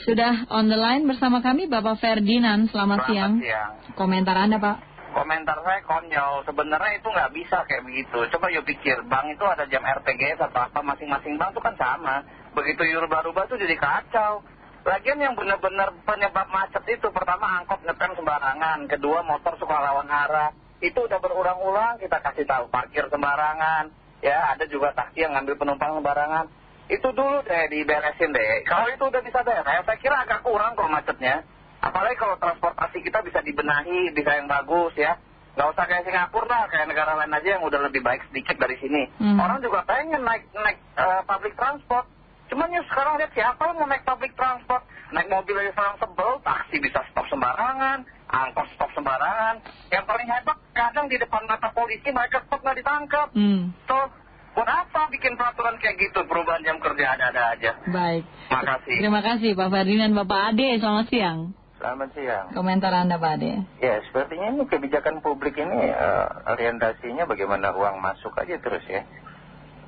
Sudah on the line bersama kami Bapak Ferdinand. Selamat, siang. siang. Komentar Anda Pak. Komentar saya konyol. Sebenarnya itu nggak bisa kayak begitu. Coba yuk pikir, bank itu ada jam RPGS atau apa, masing-masing bank itu kan sama. Begitu rubah-rubah itu jadi kacau. Lagian yang benar-benar penyebab macet itu, pertama angkot ngetem sembarangan, kedua motor suka lawan arah. Itu udah berulang-ulang kita kasih tahu parkir sembarangan. Ya, ada juga taksi yang ngambil penumpang sembarangan itu dulu deh diberesin deh. Kalau itu udah bisa beres, saya kira agak kurang kok macetnya. Apalagi kalau transportasi kita bisa dibenahi, bisa yang bagus ya. Gak usah kayak Singapura lah, kayak negara lain aja yang udah lebih baik sedikit dari sini. Hmm. Orang juga pengen naik naik uh, public transport. Cuman ya sekarang lihat siapa yang mau naik public transport. Naik mobil aja sekarang sebel, taksi bisa stop sembarangan, angkot stop sembarangan. Yang paling hebat kadang di depan mata polisi mereka stop nggak ditangkap. Hmm. Tuh, buat apa bikin peraturan kayak gitu, perubahan jam kerja ada-ada aja. Baik. Makasih. Terima kasih Pak Ferdinand. Bapak Ade, selamat siang. Selamat siang. Komentar Anda Pak Ade. Ya, sepertinya ini kebijakan publik ini eh, orientasinya bagaimana uang masuk aja terus ya.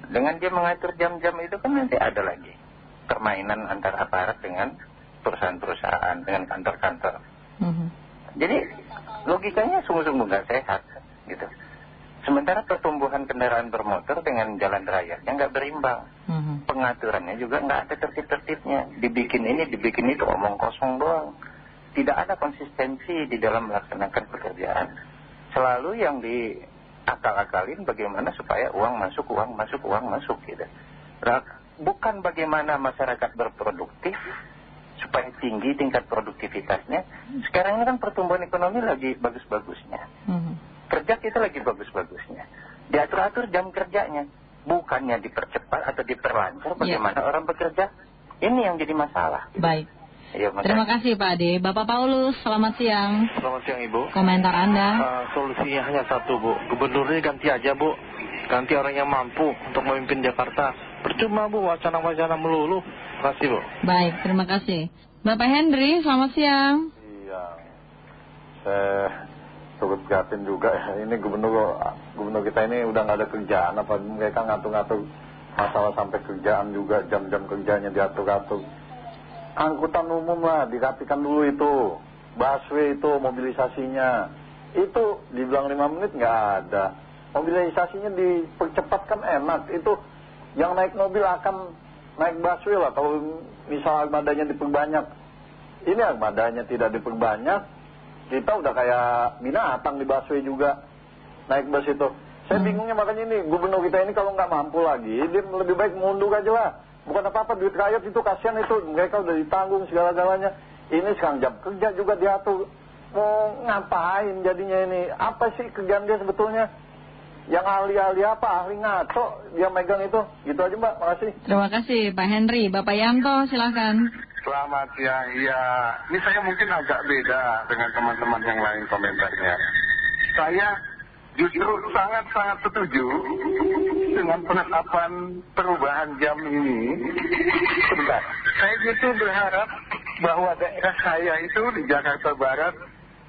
Dengan dia mengatur jam-jam itu kan nanti ada lagi permainan antara aparat dengan perusahaan-perusahaan, dengan kantor-kantor. Mhm. Jadi logikanya sungguh-sungguh nggak sehat gitu. Sementara pertumbuhan kendaraan bermotor dengan jalan raya yang nggak berimbang. Mhm. Pengaturannya juga nggak ada tertib-tertibnya. Dibikin ini, dibikin itu, omong kosong doang. Tidak ada konsistensi di dalam melaksanakan pekerjaan. Selalu yang diakal-akalin bagaimana supaya uang masuk, uang masuk, uang masuk gitu. Nah, bukan bagaimana masyarakat berproduktif supaya tinggi tingkat produktivitasnya. Sekarang ini kan pertumbuhan ekonomi lagi bagus-bagusnya. Kerja kita lagi bagus-bagusnya. Diatur-atur jam kerjanya. Bukannya dipercepat atau diperlancar bagaimana orang bekerja. Ini yang jadi masalah. Baik. Ya, Terima kasih Pak Ade. Bapak Paulus, selamat siang. Selamat siang Ibu. Komentar Anda. Uh, solusinya hanya satu Bu. Gubernurnya ganti aja Bu. Ganti orang yang mampu untuk memimpin Jakarta. Percuma Bu wacana-wacana melulu. Terima kasih Bu. Baik, terima kasih. Bapak Henry, selamat siang. Iya, saya turut prihatin juga ya. Ini gubernur gubernur kita ini udah nggak ada kerjaan apa mereka ngatur-ngatur masalah sampai kerjaan juga jam-jam kerjanya diatur-atur. Angkutan umum lah dirapikan dulu itu, busway itu mobilisasinya. Itu dibilang lima menit nggak ada. Mobilisasinya dipercepatkan enak. Itu yang naik mobil akan naik busway lah kalau misal armadanya diperbanyak. Ini armadanya tidak diperbanyak, kita udah kayak binatang di busway juga naik bus itu. Saya bingungnya makanya ini gubernur kita ini kalau nggak mampu lagi, dia lebih baik mundur aja lah. Bukan apa-apa duit rakyat itu kasihan itu mereka udah ditanggung segala-galanya. Ini sekarang jam kerja juga diatur. Mau ngapain jadinya ini? Apa sih kerjaan dia sebetulnya? Yang ahli-ahli apa? Ahli ngaco dia megang itu. Gitu aja mbak, makasih. Terima kasih Pak Henry. Bapak Yanto, silakan. Selamat siang, iya. Ini saya mungkin agak beda dengan teman-teman yang lain komentarnya. Saya justru sangat-sangat setuju dengan penetapan perubahan jam ini. Sebentar, saya justru berharap bahwa daerah saya itu di Jakarta Barat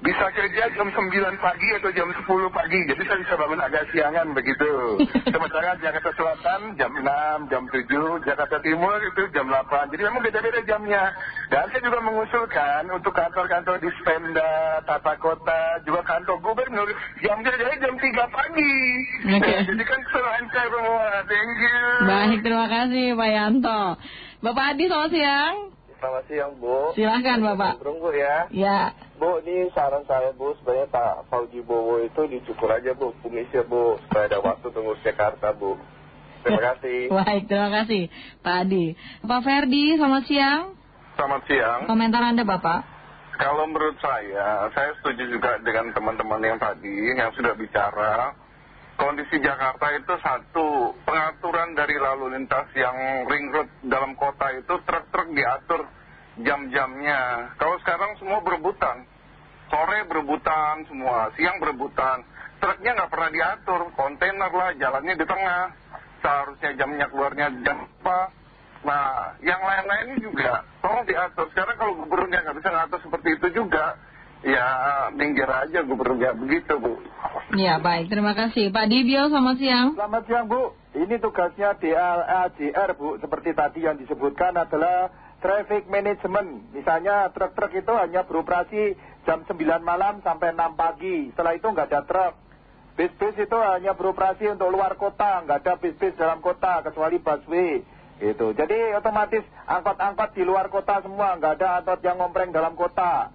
bisa kerja jam 9 pagi atau jam 10 pagi. Jadi saya bisa bangun agak siangan begitu. Sementara Jakarta Selatan jam 6, jam 7, Jakarta Timur itu jam 8. Jadi memang beda-beda jamnya. Dan saya juga mengusulkan untuk kantor-kantor di Spenda, Tata Kota, juga kantor gubernur, jam kerjanya jam 3 pagi. Jadi kan selancar semua. Thank you. Baik, terima kasih Pak Yanto. Bapak Adi, selamat siang. Selamat siang Bu. Silahkan Bapak. Tunggu ya. Ya, Bu, ini saran saya Bu, sebenarnya Pak Fauji Bowo itu dicukur aja Bu, kumisnya Bu, supaya ada waktu tunggu Jakarta Bu. Terima kasih. baik, terima kasih Pak Adi. Pak Ferdi, selamat siang. Selamat siang. Komentar Anda Bapak. Kalau menurut saya, saya setuju juga dengan teman-teman yang tadi yang sudah bicara. Kondisi Jakarta itu satu, pengaturan dari lalu lintas yang ring road dalam kota itu truk-truk diatur jam-jamnya. Kalau sekarang semua berebutan. Sore berebutan semua, siang berebutan. Truknya nggak pernah diatur, kontainer lah, jalannya di tengah. Seharusnya jamnya keluarnya jam apa. Nah, yang lain-lainnya juga tolong diatur. Sekarang kalau gubernurnya nggak bisa ngatur seperti itu juga, ya minggir aja gubernurnya begitu, Bu. Ya, baik, terima kasih. Pak Dibio, selamat siang. Selamat siang Bu, ini tugasnya DLAJR Bu, seperti tadi yang disebutkan adalah traffic management. Misalnya truk-truk itu hanya beroperasi jam 9 malam sampai 6 pagi. Setelah itu nggak ada truk. Bis-bis itu hanya beroperasi untuk luar kota, nggak ada bis-bis dalam kota kecuali busway. Gitu. Jadi otomatis angkot-angkot di luar kota semua, nggak ada angkot yang ngompreng dalam kota.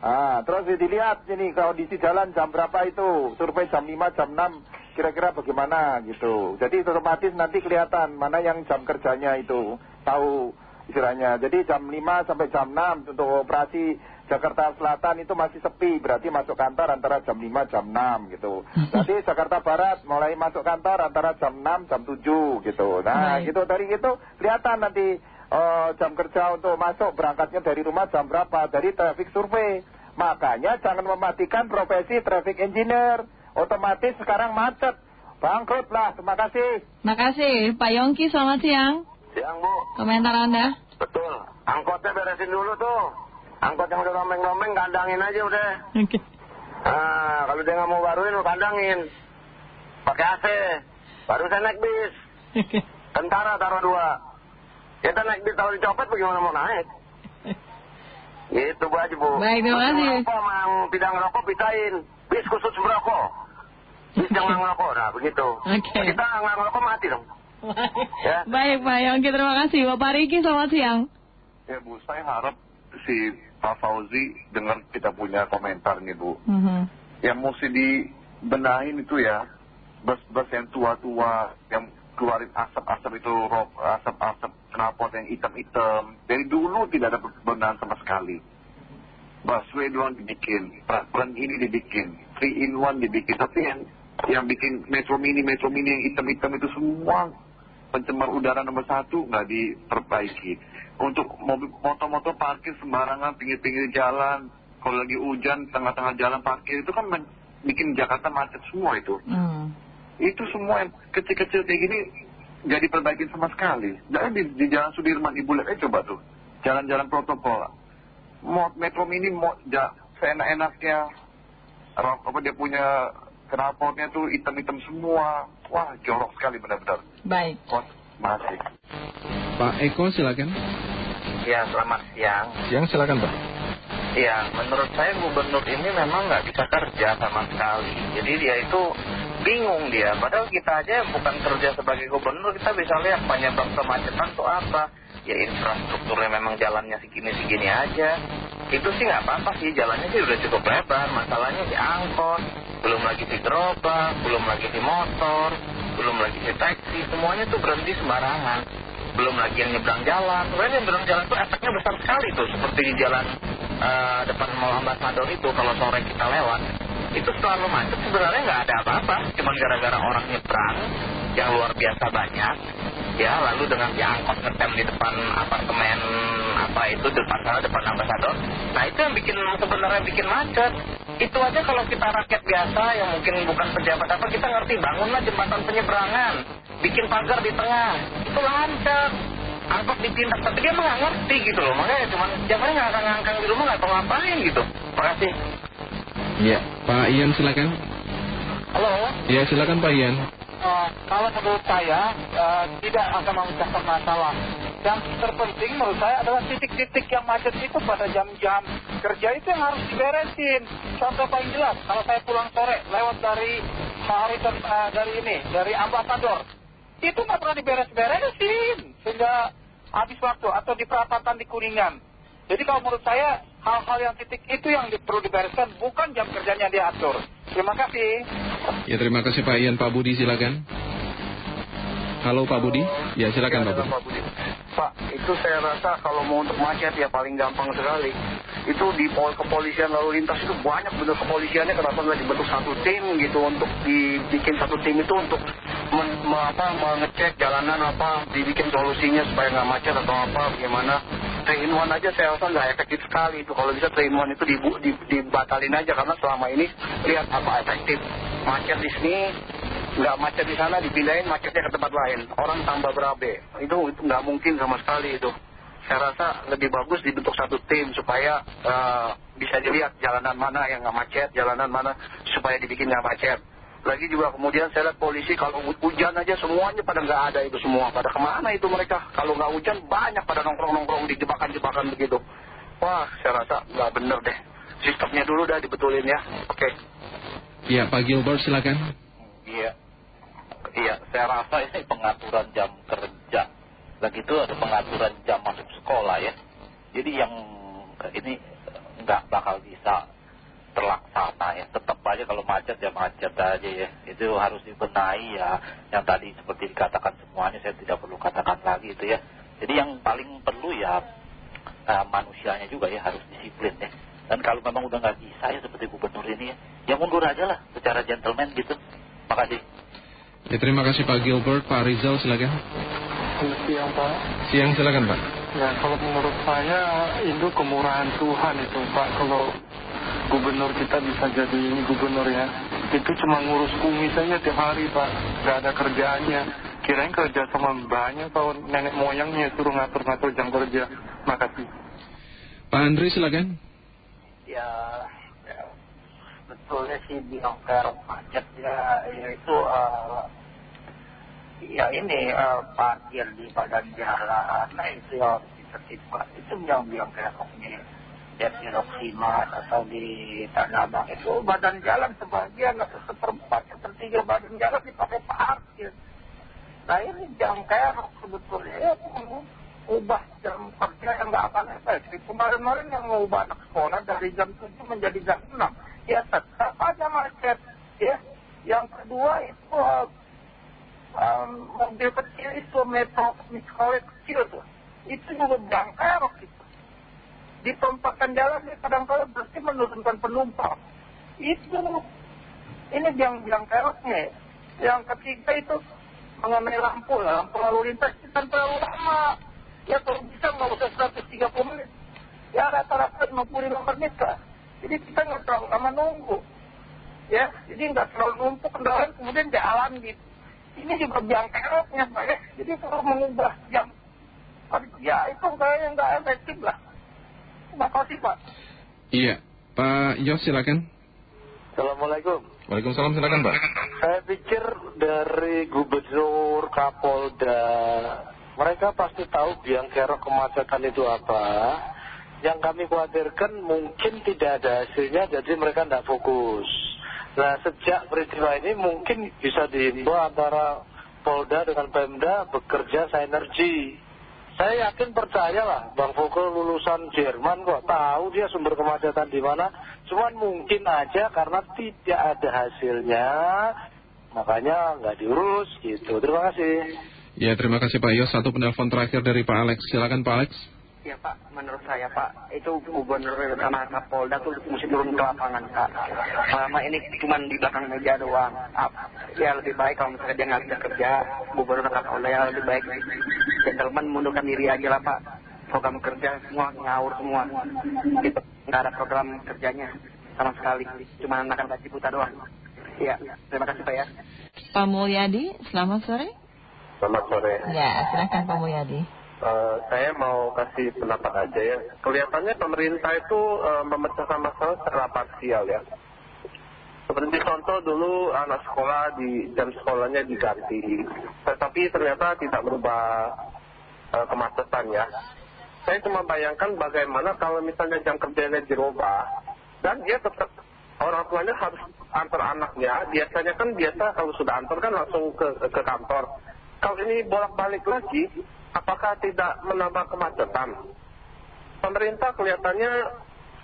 Nah, terus dilihat ini kondisi jalan jam berapa itu, survei jam 5, jam 6, kira-kira bagaimana gitu. Jadi otomatis nanti kelihatan mana yang jam kerjanya itu, tahu istilahnya. Jadi jam 5 sampai jam 6 untuk operasi Jakarta Selatan itu masih sepi, berarti masuk kantor antara jam 5, jam 6 gitu. Berarti Jakarta Barat mulai masuk kantor antara jam 6, jam 7 gitu. Nah gitu dari itu kelihatan nanti uh, jam kerja untuk masuk berangkatnya dari rumah jam berapa, dari traffic survey. Makanya jangan mematikan profesi traffic engineer. Otomatis sekarang macet. Bangkrut lah, terima kasih. Terima kasih. Pak Yongki, selamat siang. Siang Bu. Komentar Anda? Betul. Angkotnya beresin dulu tuh. Angkot yang udah rombeng-rombeng kandangin aja udah. Oke. Nah, kalau dia nggak mau baruin, lu kandangin. Pakai AC. Baru saya naik bis. Oke. Tentara taruh dua. Kita naik bis kalau dicopet bagaimana mau naik? Gitu Bu aja Bu. Baik, terima kasih. ngerokok sama yang tidak ngerokok pisahin. Bis khusus merokok. Bis yang nggak ngerokok. Nah begitu. Oke. Kita nggak ngerokok mati dong. Ya. Baik Pak Yongki, terima kasih. Bapak Riki, selamat siang. Ya Bu, saya harap si Pak Fauzi dengar kita punya komentar nih Bu. Mhm. Yang mesti dibenahin itu ya, bus-bus yang tua-tua, yang keluarin asap-asap itu, rok, asap-asap knalpot yang hitam-hitam. Dari dulu tidak ada benahan sama sekali. Busway doang dibikin, peraturan ini dibikin, 3 in 1 dibikin. Tapi yang, yang bikin metro mini, metro mini yang hitam-hitam itu semua pencemar udara nomor satu nggak diperbaiki. Untuk motor-motor parkir sembarangan pinggir-pinggir jalan, kalau lagi hujan tengah-tengah jalan parkir itu kan bikin Jakarta macet semua itu. Hmm. Itu semua yang kecil-kecil kayak gini nggak diperbaiki sama sekali. Dan di, di Jalan Sudirman ibu lihat aja coba tuh, jalan-jalan protokol. Metro mini mau ja, seenak-enaknya, apa dia punya knalpotnya tuh hitam-hitam semua. Wah jorok sekali benar-benar. Baik. Wah, masih. Pak Eko silakan. Ya, selamat siang. Siang silakan Pak. Ya, menurut saya gubernur ini memang nggak bisa kerja sama sekali. Jadi dia itu bingung dia. Padahal kita aja yang bukan kerja sebagai gubernur, kita bisa lihat penyebab kemacetan itu apa. Ya infrastrukturnya memang jalannya segini-segini aja. Itu sih nggak apa-apa sih, jalannya sih udah cukup lebar. Masalahnya di angkot, belum lagi di gerobak, belum lagi di motor, belum lagi di taksi. Semuanya tuh berhenti sembarangan. Belum lagi yang nyebrang jalan. Sebenarnya yang nyebrang jalan tuh efeknya besar sekali tuh. Seperti di jalan eh, depan Mall Ambassador itu kalau sore kita lewat. Itu selalu macet sebenarnya nggak ada apa-apa. Cuma gara-gara orang nyebrang yang luar biasa banyak. Ya lalu dengan diangkut ngetem di depan apartemen apa itu depan sana depan ambasador. Nah itu yang bikin sebenarnya bikin macet. Itu aja kalau kita rakyat biasa yang mungkin bukan pejabat apa kita ngerti bangunlah jembatan penyeberangan, bikin pagar di tengah, itu lancar. Angkot dipindah, tapi dia nggak ngerti gitu loh. Makanya cuma jangan ngangkang-ngangkang di rumah nggak tahu ngapain gitu. Makasih. Ya, Pak Ian silakan. Halo, Ya silakan Pak Ian. Eh, kalau menurut saya eh, tidak akan memecahkan masalah. Yang terpenting menurut saya adalah titik-titik yang macet itu pada jam-jam kerja itu yang harus diberesin. Contoh paling jelas, kalau saya pulang sore lewat dari hari eh, dari ini, dari ambasador, itu nggak pernah diberes-beresin sehingga habis waktu atau di perapatan di kuningan. Jadi kalau menurut saya hal-hal yang titik itu yang perlu dibereskan, bukan jam kerjanya diatur. Terima kasih. Ya terima kasih Pak Ian. Pak Budi silakan. Halo Pak Budi. Ya silakan Pak Budi. Pak Budi. Pak, itu saya rasa kalau mau untuk macet ya paling gampang sekali. Itu di pol kepolisian lalu lintas itu banyak bener kepolisiannya kenapa nggak dibentuk satu tim gitu untuk dibikin satu tim itu untuk men, me- apa, mengecek jalanan apa dibikin solusinya supaya nggak macet atau apa bagaimana. 3 in 1 aja saya rasa nggak efektif sekali itu. Kalau bisa 3 in 1 itu dibu, di, dibatalin aja karena selama ini lihat apa efektif. Macet di sini nggak macet di sana dipindahin macetnya ke tempat lain. Orang tambah berabe. Itu itu nggak mungkin sama sekali itu. Saya rasa lebih bagus dibentuk satu tim supaya eh, bisa dilihat jalanan mana yang nggak macet jalanan mana supaya dibikin nggak macet Lagi juga kemudian saya lihat polisi kalau hujan aja semuanya pada nggak ada itu semua. Pada ke mana itu mereka? Kalau nggak hujan banyak pada nongkrong-nongkrong di jebakan-jebakan begitu. Wah, saya rasa nggak bener deh. Sistemnya dulu dah dibetulin ya. Oke. Ya, Pak Gilbert silakan. Iya. Iya, saya rasa ini pengaturan jam kerja. Lagi itu ada pengaturan jam masuk sekolah ya. Jadi yang ini nggak bakal bisa terlaksana ya. Tetap aja kalau macet ya macet aja ya. Itu harus dibenahi ya. Yang tadi seperti dikatakan semuanya saya tidak perlu katakan lagi itu ya. Jadi yang paling perlu ya eh, manusianya juga ya harus disiplin ya. Dan kalau memang udah nggak bisa ya seperti gubernur ini ya, ya mundur aja lah secara gentleman gitu. Makasih. Ya, terima kasih Pak Gilbert. Pak Rizal silakan. Siang Pak. Siang silakan Pak. Ya kalau menurut saya itu kemurahan Tuhan itu Pak. Kalau gubernur kita bisa jadi ini gubernur ya. Itu cuma ngurus kumis saja tiap hari Pak. Gak ada kerjaannya. Kirain kerja sama banyak kalau nenek moyangnya suruh ngatur-ngatur jam kerja. Makasih. Pak Andri silakan. ya, ya betulnya sih kerok macet ya, ya itu eh, ya ini eh, parkir di badan jalan nah itu yang ditertibkan itu yang bilang ya di Roksimat atau di Tanah Abang itu badan jalan sebagian atau seperempat sepertiga badan jalan dipakai parkir nah ini jam kerok sebetulnya ya ubah jam kerja yang nggak akan efektif. Kemarin-kemarin yang mau ubah anak sekolah dari jam 7 menjadi jam 6. Ya tetap aja macet. Ya. Yang kedua itu um, mobil kecil itu metro mikrolet kecil tuh. Itu juga jangkar gitu. Ditempatkan jalan di kadang-kadang berarti menurunkan penumpang. Itu ini yang bilang keroknya. Yang ketiga itu mengenai lampu lah. Lampu lalu lintas kan terlalu lama ya kalau bisa nggak usah 130 menit ya rata-rata 55 menit lah jadi kita nggak terlalu lama nunggu ya jadi nggak terlalu numpuk kendaraan kemudian jalan gitu ini juga biang keroknya Pak ya jadi kalau mengubah jam ya itu kayaknya nggak efektif lah terima kasih Pak Iya Pak Yos silakan Assalamualaikum Waalaikumsalam silakan Pak Saya pikir dari gubernur, kapolda, mereka pasti tahu biang kerok kemacetan itu apa. Yang kami khawatirkan mungkin tidak ada hasilnya jadi mereka tidak fokus. Nah sejak peristiwa ini mungkin bisa dihimbau antara Polda dengan Pemda bekerja sinergi. Saya yakin percayalah Bang Fokul lulusan Jerman kok tahu dia sumber kemacetan di mana. Cuman mungkin aja karena tidak ada hasilnya makanya nggak diurus gitu. Terima kasih. Ya terima kasih Pak Yos. Satu penelpon terakhir dari Pak Alex. Silakan Pak Alex. Ya Pak, menurut saya Pak, itu gubernur sama Kapolda tuh mesti turun ke lapangan Pak. Selama ini cuma di belakang meja doang. Ya lebih baik kalau misalnya dia nggak bisa kerja, gubernur sama Kapolda ya lebih baik. Gentleman mundurkan diri aja lah Pak. Program kerja semua ngawur semua. Itu nggak ada program kerjanya sama sekali. Cuma makan gaji buta doang. Iya, terima kasih Pak ya. Pak Mulyadi, selamat sore. Selamat sore. Ya, silakan Pak Mulyadi. Uh, saya mau kasih pendapat aja ya. Kelihatannya pemerintah itu uh, memecahkan masalah secara parsial ya. Seperti contoh dulu anak sekolah di jam sekolahnya diganti. Tetapi ternyata tidak berubah uh, kemacetan ya. Saya cuma bayangkan bagaimana kalau misalnya jam kerjanya dirubah. Dan dia tetap orang tuanya harus antar anaknya. Biasanya kan biasa kalau sudah antar kan langsung ke, ke kantor. Kalau ini bolak-balik lagi, apakah tidak menambah kemacetan? Pemerintah kelihatannya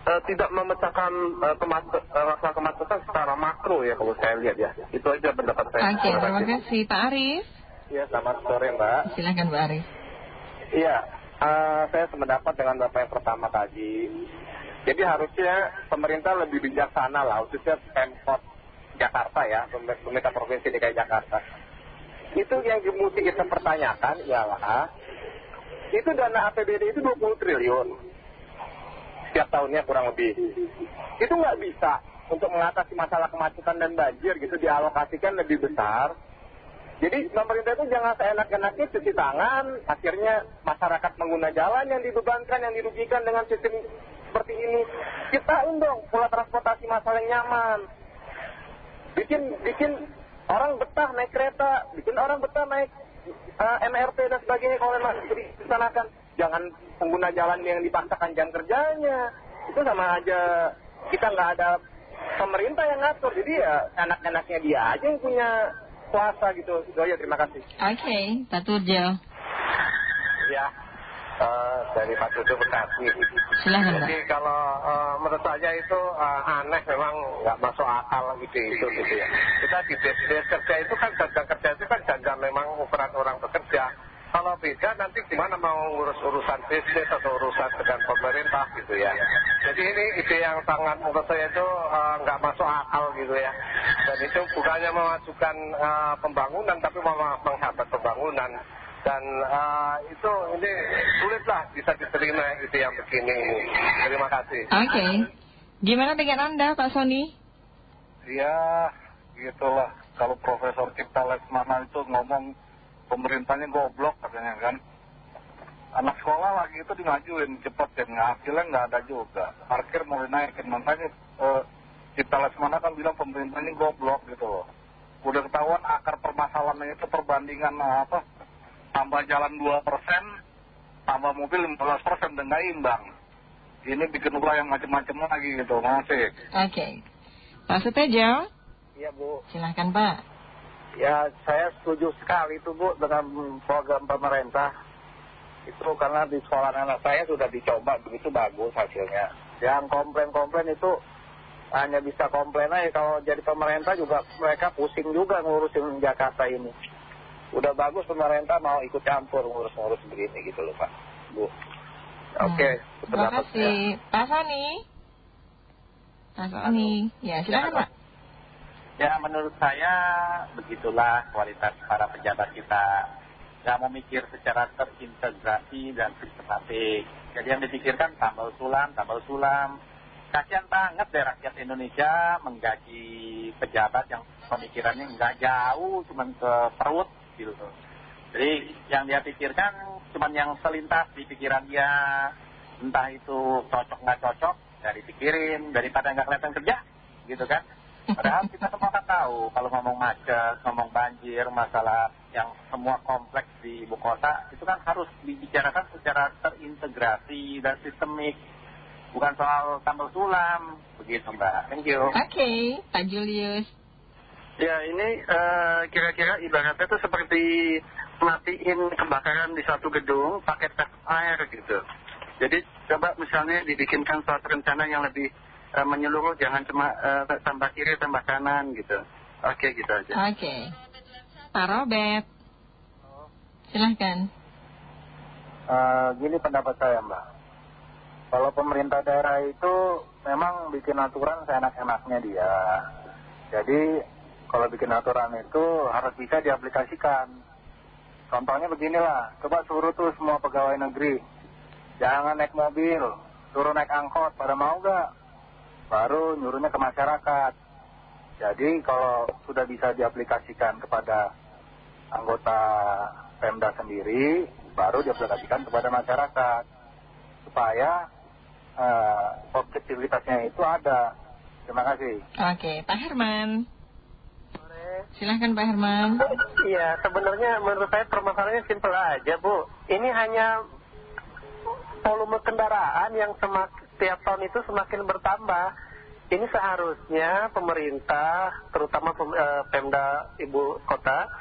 uh, tidak memecahkan uh, kemacet, uh, rasa kemacetan secara makro ya kalau saya lihat ya. Itu aja pendapat saya. Oke, terima kasih Pak Arif. Ya, selamat sore Mbak. Silakan Pak Arif. Iya, uh, saya sependapat dengan Bapak yang pertama tadi. Jadi harusnya pemerintah lebih bijaksana lah, khususnya Pemkot Jakarta ya, pemerintah Provinsi DKI Jakarta itu yang mesti kita pertanyakan ialah itu dana APBD itu 20 triliun. Setiap tahunnya kurang lebih. Itu nggak bisa untuk mengatasi masalah kemacetan dan banjir gitu dialokasikan lebih besar. Jadi pemerintah itu jangan seenak-enaknya cuci tangan. Akhirnya masyarakat pengguna jalan yang dibebankan yang dirugikan dengan sistem seperti ini kita dong pola transportasi masalah yang nyaman. Bikin bikin orang betah naik kereta bikin orang betah naik eh, MRT dan sebagainya kalau memang disanakan jangan pengguna jalan yang dipaksakan jam kerjanya. Itu sama aja. Kita nggak ada pemerintah yang ngatur. Jadi ya anak-anaknya dia aja yang punya kuasa gitu. Itu aja terima kasih. Oke, Pak Turjo. Ya, eh, dari Pak Cucu Bekasi. Silahkan, Pak. Jadi kalau eh, menurut saya itu eh, aneh memang nggak masuk akal gitu itu gitu ya. Kita di des kerja itu kan jam kerja itu kan jam memang ukuran orang bekerja. Kalau beda nanti gimana mau ngurus urusan bisnis atau urusan dengan pemerintah gitu ya. Jadi ini ide yang sangat menurut saya itu nggak masuk akal gitu ya. Dan itu bukannya memajukan eh, pembangunan tapi malah menghambat pembangunan. Dan eh, itu ini sulitlah bisa diterima ide yang begini ini. Terima kasih. Oke. Gimana dengan Anda, Pak Sony? Ya, gitulah. Kalau Profesor Cipta Lesmana itu ngomong pemerintahnya goblok katanya kan. Anak sekolah lagi itu dimajuin cepet dan hasilnya nggak ada juga. Parkir mau dinaikin. Makanya eh, Cipta Lesmana kan bilang pemerintahnya goblok gitu loh. Udah ketahuan akar permasalahannya itu perbandingan eh, apa tambah jalan 2 persen, tambah mobil 15 persen dan nggak imbang. Ini bikin ulah yang macam-macam lagi gitu. Masih. Oke. Pak Sutejo, iya Bu silahkan Pak. Ya, saya setuju sekali itu Bu dengan program pemerintah. Itu karena di sekolah anak saya sudah dicoba begitu bagus hasilnya. Yang komplain-komplain itu hanya bisa komplain aja kalau jadi pemerintah juga mereka pusing juga ngurusin Jakarta ini. Udah bagus pemerintah mau ikut campur ngurus-ngurus begini gitu loh Pak. Bu. Oke, Hmm. Terima kasih. Pak Sony. Pak Sony. Ya, silahkan Pak. Ya menurut saya begitulah kualitas para pejabat kita. Nggak memikir secara terintegrasi dan sistematik. Jadi yang dipikirkan tambal sulam, tambal sulam. Kasian banget deh rakyat Indonesia menggaji pejabat yang pemikirannya nggak jauh, cuman ke perut gitu. Jadi yang dia pikirkan cuman yang selintas di pikiran dia. Entah itu cocok nggak cocok, nggak dipikirin. Daripada nggak kelihatan kerja, gitu kan. Padahal kita semua kan tahu kalau ngomong macet, ngomong banjir, masalah yang semua kompleks di ibu kota itu kan harus dibicarakan secara terintegrasi dan sistemik. Bukan soal tambal sulam, begitu Mbak. Thank you. Oke, Pak Julius. Ya ini eh, kira-kira ibaratnya itu seperti matiin kebakaran di satu gedung pakai tes air gitu. Jadi coba misalnya dibikinkan suatu rencana yang lebih eh, menyeluruh, jangan cuma eh, tambah kiri tambah kanan gitu. Oke gitu aja. Oke. Pak Robert. Silahkan. Eh, gini pendapat saya mbak kalau pemerintah daerah itu memang bikin aturan seenak-enaknya dia jadi kalau bikin aturan itu harus bisa diaplikasikan contohnya beginilah coba suruh tuh semua pegawai negeri jangan naik mobil suruh naik angkot pada mau gak baru nyuruhnya ke masyarakat jadi kalau sudah bisa diaplikasikan kepada anggota Pemda sendiri baru diaplikasikan kepada masyarakat supaya eh, objektivitasnya itu ada. Terima kasih. Oke, Pak Herman. Silahkan Pak Herman. Iya, sebenarnya menurut saya permasalahannya simpel aja, Bu. Ini hanya volume kendaraan yang semak, tiap tahun itu semakin bertambah. Ini seharusnya pemerintah, terutama pem- eh, Pemda Ibu Kota,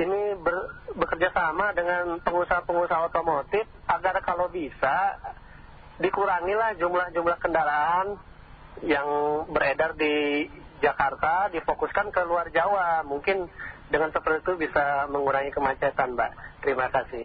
ini ber- bekerja sama dengan pengusaha-pengusaha otomotif agar kalau bisa dikurangilah jumlah-jumlah kendaraan yang beredar di Jakarta difokuskan ke luar Jawa. Mungkin dengan seperti itu bisa mengurangi kemacetan, Mbak. Terima kasih.